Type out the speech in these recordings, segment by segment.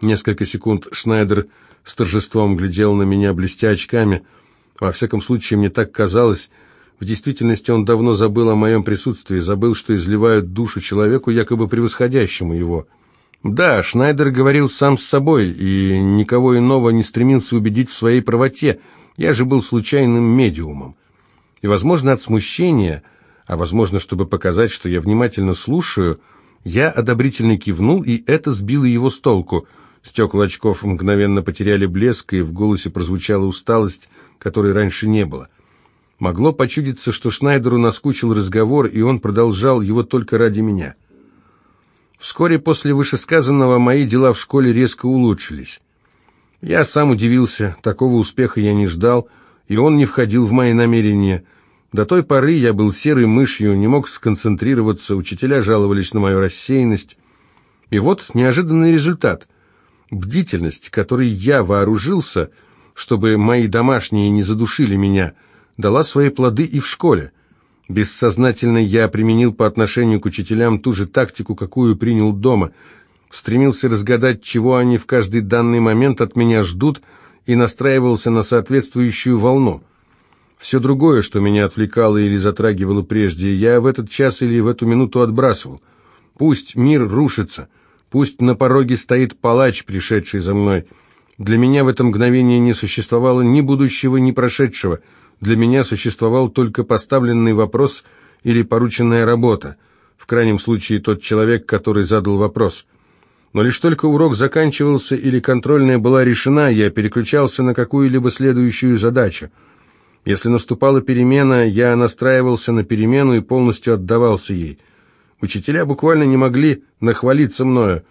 Несколько секунд Шнайдер с торжеством глядел на меня, блестя очками. Во всяком случае, мне так казалось. В действительности он давно забыл о моем присутствии, забыл, что изливают душу человеку, якобы превосходящему его. Да, Шнайдер говорил сам с собой, и никого иного не стремился убедить в своей правоте. Я же был случайным медиумом. И, возможно, от смущения, а возможно, чтобы показать, что я внимательно слушаю, я одобрительно кивнул, и это сбило его с толку. Стекла очков мгновенно потеряли блеск, и в голосе прозвучала усталость, которой раньше не было. Могло почудиться, что Шнайдеру наскучил разговор, и он продолжал его только ради меня. Вскоре после вышесказанного мои дела в школе резко улучшились. Я сам удивился, такого успеха я не ждал, и он не входил в мои намерения. До той поры я был серой мышью, не мог сконцентрироваться, учителя жаловались на мою рассеянность. И вот неожиданный результат. Бдительность, которой я вооружился, чтобы мои домашние не задушили меня, дала свои плоды и в школе. Бессознательно я применил по отношению к учителям ту же тактику, какую принял дома. Стремился разгадать, чего они в каждый данный момент от меня ждут – и настраивался на соответствующую волну. Все другое, что меня отвлекало или затрагивало прежде, я в этот час или в эту минуту отбрасывал. Пусть мир рушится, пусть на пороге стоит палач, пришедший за мной. Для меня в это мгновение не существовало ни будущего, ни прошедшего. Для меня существовал только поставленный вопрос или порученная работа. В крайнем случае, тот человек, который задал вопрос – но лишь только урок заканчивался или контрольная была решена, я переключался на какую-либо следующую задачу. Если наступала перемена, я настраивался на перемену и полностью отдавался ей. Учителя буквально не могли нахвалиться мною,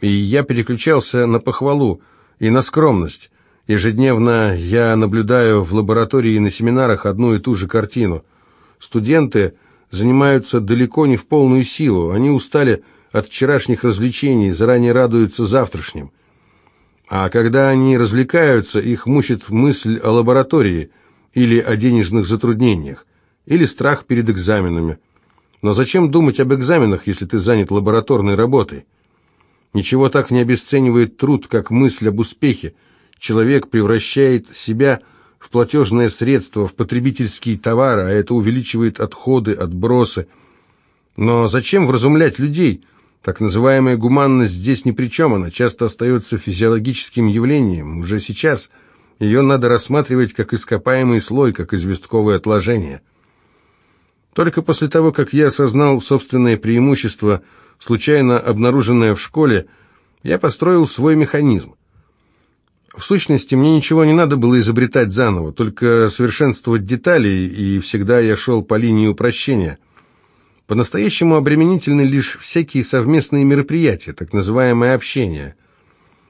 и я переключался на похвалу и на скромность. Ежедневно я наблюдаю в лаборатории и на семинарах одну и ту же картину. Студенты занимаются далеко не в полную силу, они устали от вчерашних развлечений, заранее радуются завтрашним. А когда они развлекаются, их мучит мысль о лаборатории или о денежных затруднениях, или страх перед экзаменами. Но зачем думать об экзаменах, если ты занят лабораторной работой? Ничего так не обесценивает труд, как мысль об успехе. Человек превращает себя в платежное средство, в потребительский товар, а это увеличивает отходы, отбросы. Но зачем вразумлять людей – так называемая гуманность здесь ни при чем, она часто остается физиологическим явлением. Уже сейчас ее надо рассматривать как ископаемый слой, как известковое отложение. Только после того, как я осознал собственное преимущество, случайно обнаруженное в школе, я построил свой механизм. В сущности, мне ничего не надо было изобретать заново, только совершенствовать детали, и всегда я шел по линии упрощения – по-настоящему обременительны лишь всякие совместные мероприятия, так называемое общение.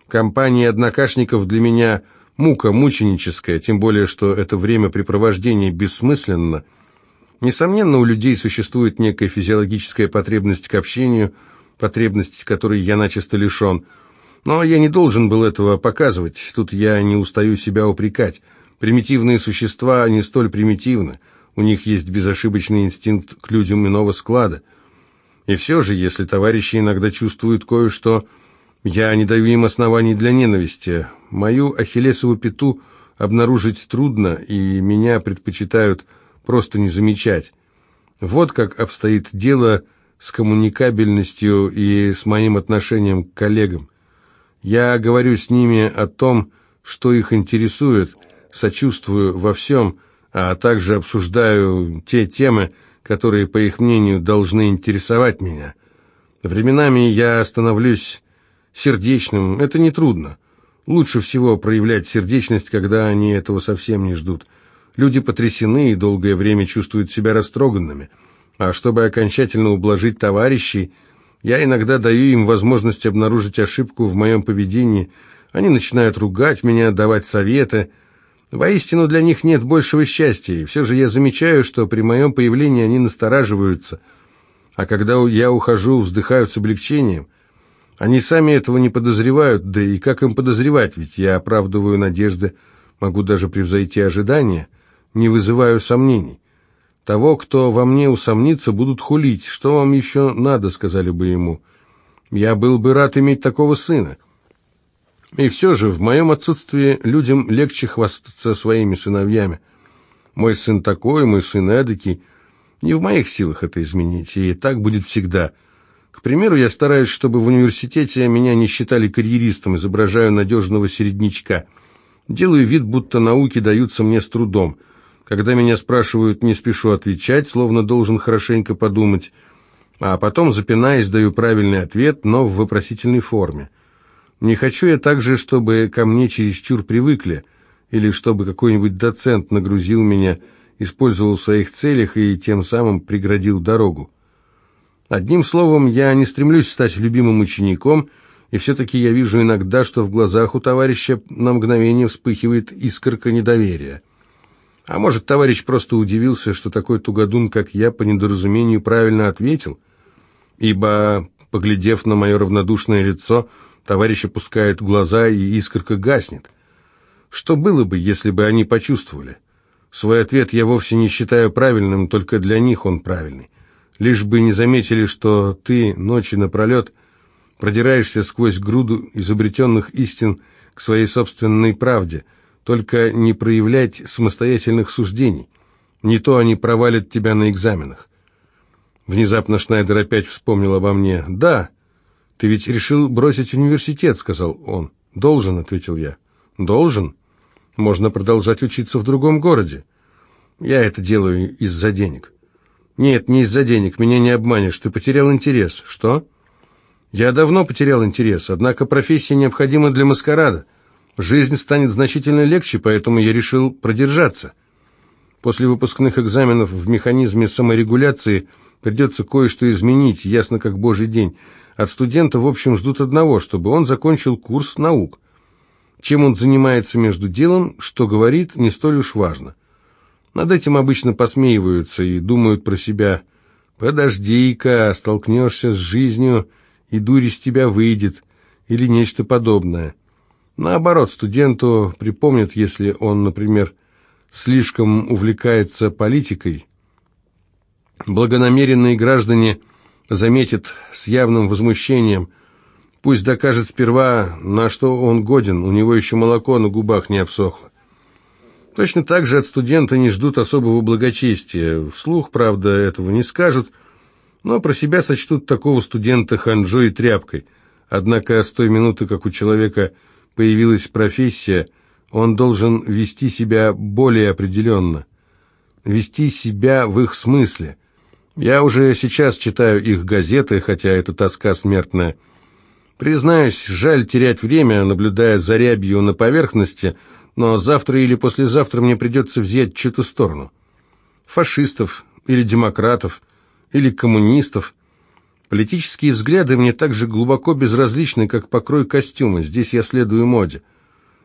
Компания однокашников для меня мука мученическая, тем более, что это времяпрепровождение бессмысленно. Несомненно, у людей существует некая физиологическая потребность к общению, потребность, которой я начисто лишен. Но я не должен был этого показывать, тут я не устаю себя упрекать. Примитивные существа не столь примитивны. У них есть безошибочный инстинкт к людям иного склада. И все же, если товарищи иногда чувствуют кое-что, я не даю им оснований для ненависти. Мою ахиллесову пяту обнаружить трудно, и меня предпочитают просто не замечать. Вот как обстоит дело с коммуникабельностью и с моим отношением к коллегам. Я говорю с ними о том, что их интересует, сочувствую во всем, а также обсуждаю те темы, которые, по их мнению, должны интересовать меня. Временами я становлюсь сердечным, это нетрудно. Лучше всего проявлять сердечность, когда они этого совсем не ждут. Люди потрясены и долгое время чувствуют себя растроганными. А чтобы окончательно ублажить товарищей, я иногда даю им возможность обнаружить ошибку в моем поведении. Они начинают ругать меня, давать советы – Воистину для них нет большего счастья, и все же я замечаю, что при моем появлении они настораживаются, а когда я ухожу, вздыхают с облегчением. Они сами этого не подозревают, да и как им подозревать, ведь я оправдываю надежды, могу даже превзойти ожидания, не вызываю сомнений. Того, кто во мне усомнится, будут хулить. Что вам еще надо, сказали бы ему. Я был бы рад иметь такого сына. И все же, в моем отсутствии людям легче хвастаться своими сыновьями. Мой сын такой, мой сын эдакий. Не в моих силах это изменить, и так будет всегда. К примеру, я стараюсь, чтобы в университете меня не считали карьеристом, изображаю надежного середнячка. Делаю вид, будто науки даются мне с трудом. Когда меня спрашивают, не спешу отвечать, словно должен хорошенько подумать, а потом, запинаясь, даю правильный ответ, но в вопросительной форме. Не хочу я также, чтобы ко мне чересчур привыкли, или чтобы какой-нибудь доцент нагрузил меня, использовал в своих целях и тем самым преградил дорогу. Одним словом, я не стремлюсь стать любимым учеником, и все-таки я вижу иногда, что в глазах у товарища на мгновение вспыхивает искорка недоверия. А может, товарищ просто удивился, что такой тугодун, как я, по недоразумению правильно ответил, ибо, поглядев на мое равнодушное лицо, Товарищ опускает глаза, и искорка гаснет. Что было бы, если бы они почувствовали? Свой ответ я вовсе не считаю правильным, только для них он правильный. Лишь бы не заметили, что ты ночи напролет продираешься сквозь груду изобретенных истин к своей собственной правде, только не проявлять самостоятельных суждений. Не то они провалят тебя на экзаменах. Внезапно Шнайдер опять вспомнил обо мне. «Да, «Ты ведь решил бросить университет», — сказал он. «Должен», — ответил я. «Должен? Можно продолжать учиться в другом городе. Я это делаю из-за денег». «Нет, не из-за денег, меня не обманешь, ты потерял интерес». «Что?» «Я давно потерял интерес, однако профессия необходима для маскарада. Жизнь станет значительно легче, поэтому я решил продержаться. После выпускных экзаменов в механизме саморегуляции придется кое-что изменить, ясно как божий день». От студента, в общем, ждут одного, чтобы он закончил курс наук. Чем он занимается между делом, что говорит, не столь уж важно. Над этим обычно посмеиваются и думают про себя «Подожди-ка, столкнешься с жизнью, и дурь из тебя выйдет» или нечто подобное. Наоборот, студенту припомнят, если он, например, слишком увлекается политикой. Благонамеренные граждане заметит с явным возмущением. Пусть докажет сперва, на что он годен, у него еще молоко на губах не обсохло. Точно так же от студента не ждут особого благочестия. Вслух, правда, этого не скажут, но про себя сочтут такого студента ханжой и тряпкой. Однако с той минуты, как у человека появилась профессия, он должен вести себя более определенно. Вести себя в их смысле – я уже сейчас читаю их газеты, хотя это тоска смертная. Признаюсь, жаль терять время, наблюдая за рябью на поверхности, но завтра или послезавтра мне придется взять чью-то сторону. Фашистов, или демократов, или коммунистов. Политические взгляды мне так же глубоко безразличны, как покрой костюма, здесь я следую моде.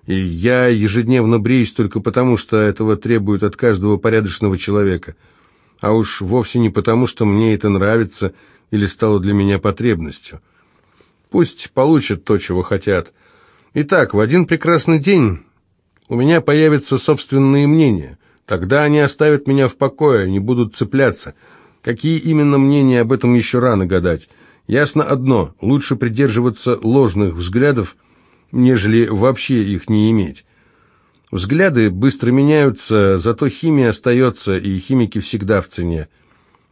И я ежедневно бреюсь только потому, что этого требует от каждого порядочного человека – а уж вовсе не потому, что мне это нравится или стало для меня потребностью. Пусть получат то, чего хотят. Итак, в один прекрасный день у меня появятся собственные мнения. Тогда они оставят меня в покое, не будут цепляться. Какие именно мнения, об этом еще рано гадать. Ясно одно, лучше придерживаться ложных взглядов, нежели вообще их не иметь. Взгляды быстро меняются, зато химия остается, и химики всегда в цене.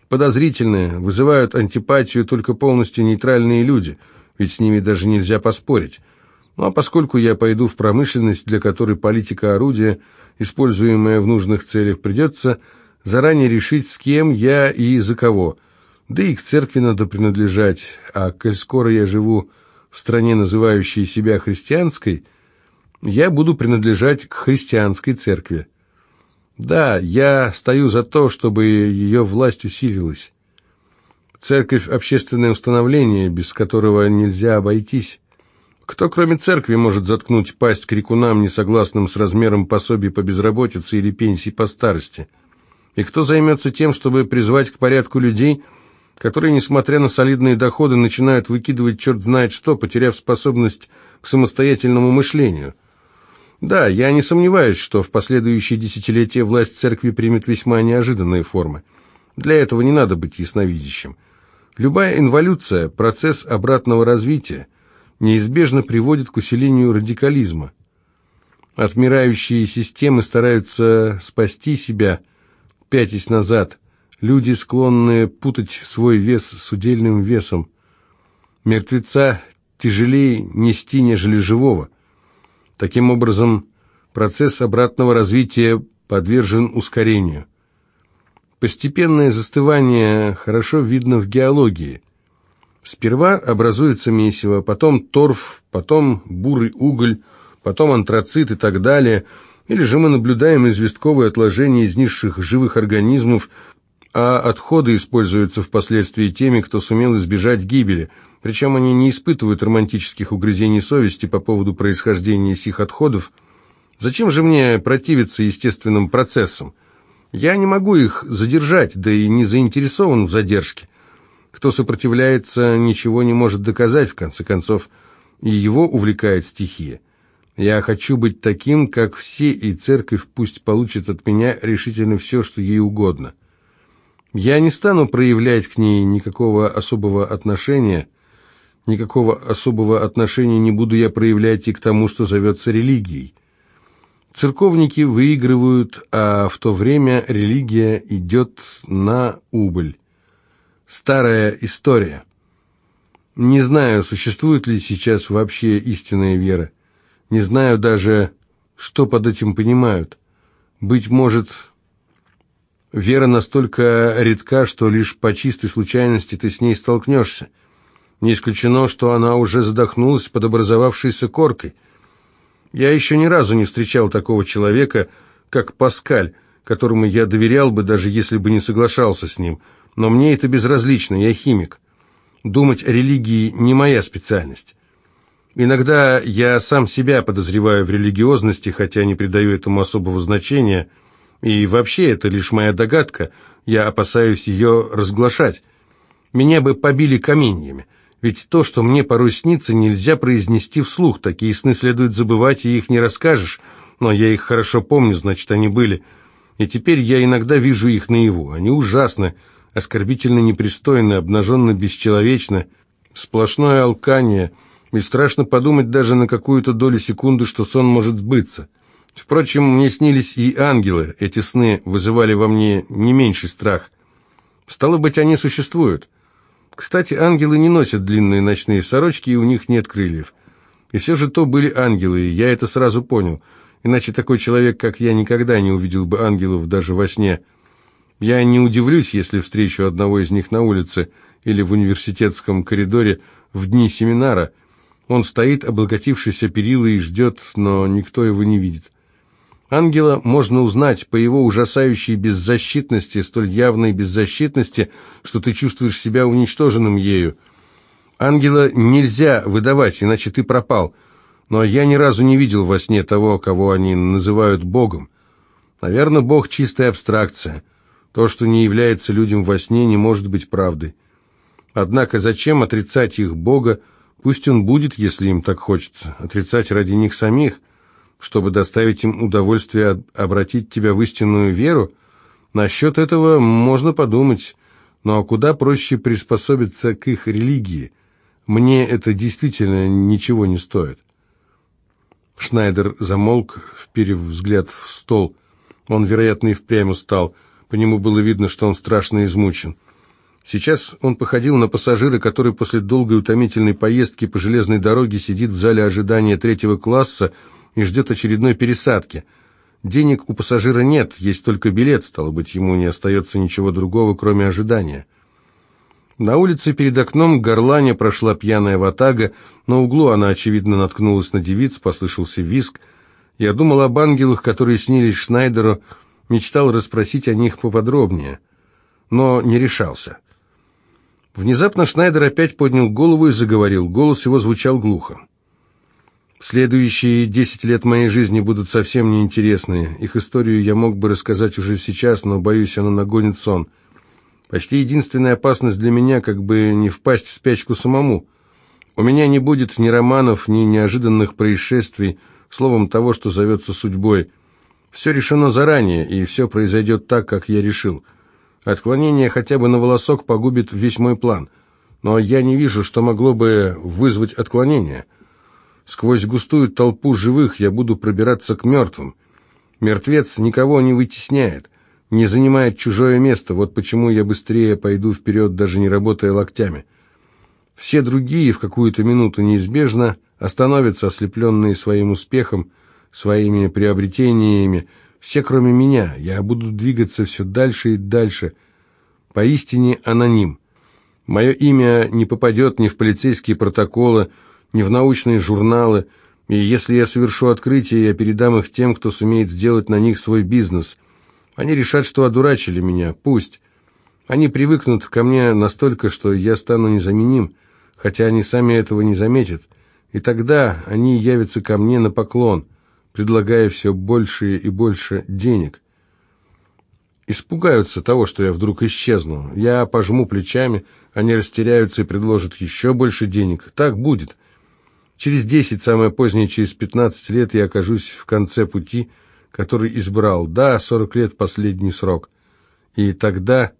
Подозрительные, вызывают антипатию только полностью нейтральные люди, ведь с ними даже нельзя поспорить. Ну а поскольку я пойду в промышленность, для которой политика орудия, используемая в нужных целях, придется заранее решить, с кем я и за кого. Да и к церкви надо принадлежать, а коль скоро я живу в стране, называющей себя христианской – я буду принадлежать к христианской церкви. Да, я стою за то, чтобы ее власть усилилась. Церковь – общественное установление, без которого нельзя обойтись. Кто, кроме церкви, может заткнуть пасть крикунам, несогласным с размером пособий по безработице или пенсии по старости? И кто займется тем, чтобы призвать к порядку людей, которые, несмотря на солидные доходы, начинают выкидывать черт знает что, потеряв способность к самостоятельному мышлению? Да, я не сомневаюсь, что в последующие десятилетия власть церкви примет весьма неожиданные формы. Для этого не надо быть ясновидящим. Любая инволюция – процесс обратного развития. неизбежно приводит к усилению радикализма. Отмирающие системы стараются спасти себя, пятясь назад. Люди склонны путать свой вес с удельным весом. Мертвеца тяжелее нести, нежели живого. Таким образом, процесс обратного развития подвержен ускорению. Постепенное застывание хорошо видно в геологии. Сперва образуется месиво, потом торф, потом бурый уголь, потом антрацит и так далее. Или же мы наблюдаем известковые отложения из низших живых организмов, а отходы используются впоследствии теми, кто сумел избежать гибели. Причем они не испытывают романтических угрызений совести по поводу происхождения сих отходов. Зачем же мне противиться естественным процессам? Я не могу их задержать, да и не заинтересован в задержке. Кто сопротивляется, ничего не может доказать, в конце концов, и его увлекает стихия. Я хочу быть таким, как все, и церковь пусть получит от меня решительно все, что ей угодно. Я не стану проявлять к ней никакого особого отношения, никакого особого отношения не буду я проявлять и к тому, что зовется религией. Церковники выигрывают, а в то время религия идет на убыль. Старая история. Не знаю, существует ли сейчас вообще истинная вера. Не знаю даже, что под этим понимают. Быть может, вера настолько редка, что лишь по чистой случайности ты с ней столкнешься. Не исключено, что она уже задохнулась под образовавшейся коркой. Я еще ни разу не встречал такого человека, как Паскаль, которому я доверял бы, даже если бы не соглашался с ним. Но мне это безразлично, я химик. Думать о религии не моя специальность. Иногда я сам себя подозреваю в религиозности, хотя не придаю этому особого значения. И вообще это лишь моя догадка, я опасаюсь ее разглашать. Меня бы побили каменьями. Ведь то, что мне порой снится, нельзя произнести вслух. Такие сны следует забывать, и их не расскажешь. Но я их хорошо помню, значит, они были. И теперь я иногда вижу их наяву. Они ужасны, оскорбительно непристойны, обнаженно бесчеловечны. Сплошное алкание — и страшно подумать даже на какую-то долю секунды, что сон может сбыться. Впрочем, мне снились и ангелы, эти сны вызывали во мне не меньший страх. Стало быть, они существуют. Кстати, ангелы не носят длинные ночные сорочки, и у них нет крыльев. И все же то были ангелы, и я это сразу понял. Иначе такой человек, как я, никогда не увидел бы ангелов даже во сне. Я не удивлюсь, если встречу одного из них на улице или в университетском коридоре в дни семинара – он стоит, облокотившийся перилой, и ждет, но никто его не видит. Ангела можно узнать по его ужасающей беззащитности, столь явной беззащитности, что ты чувствуешь себя уничтоженным ею. Ангела нельзя выдавать, иначе ты пропал. Но я ни разу не видел во сне того, кого они называют Богом. Наверное, Бог — чистая абстракция. То, что не является людям во сне, не может быть правдой. Однако зачем отрицать их Бога, Пусть он будет, если им так хочется, отрицать ради них самих, чтобы доставить им удовольствие обратить тебя в истинную веру. Насчет этого можно подумать, но куда проще приспособиться к их религии. Мне это действительно ничего не стоит. Шнайдер замолк, вперев взгляд в стол. Он, вероятно, и впрямь устал. По нему было видно, что он страшно измучен. Сейчас он походил на пассажира, который после долгой утомительной поездки по железной дороге сидит в зале ожидания третьего класса и ждет очередной пересадки. Денег у пассажира нет, есть только билет, стало быть, ему не остается ничего другого, кроме ожидания. На улице перед окном горланя прошла пьяная ватага, на углу она, очевидно, наткнулась на девиц, послышался виск. Я думал об ангелах, которые снились Шнайдеру, мечтал расспросить о них поподробнее, но не решался. Внезапно Шнайдер опять поднял голову и заговорил. Голос его звучал глухо. Следующие десять лет моей жизни будут совсем неинтересные. Их историю я мог бы рассказать уже сейчас, но, боюсь, она нагонит сон. Почти единственная опасность для меня, как бы не впасть в спячку самому. У меня не будет ни романов, ни неожиданных происшествий, словом, того, что зовется судьбой. Все решено заранее, и все произойдет так, как я решил. Отклонение хотя бы на волосок погубит весь мой план. но я не вижу, что могло бы вызвать отклонение. Сквозь густую толпу живых я буду пробираться к мертвым. Мертвец никого не вытесняет, не занимает чужое место, вот почему я быстрее пойду вперед, даже не работая локтями. Все другие в какую-то минуту неизбежно остановятся, ослепленные своим успехом, своими приобретениями, все кроме меня. Я буду двигаться все дальше и дальше, поистине аноним. Мое имя не попадет ни в полицейские протоколы, ни в научные журналы, и если я совершу открытие, я передам их тем, кто сумеет сделать на них свой бизнес. Они решат, что одурачили меня, пусть. Они привыкнут ко мне настолько, что я стану незаменим, хотя они сами этого не заметят. И тогда они явятся ко мне на поклон, предлагая все больше и больше денег. Испугаются того, что я вдруг исчезну. Я пожму плечами, они растеряются и предложат еще больше денег. Так будет. Через десять, самое позднее, через пятнадцать лет я окажусь в конце пути, который избрал. Да, сорок лет – последний срок. И тогда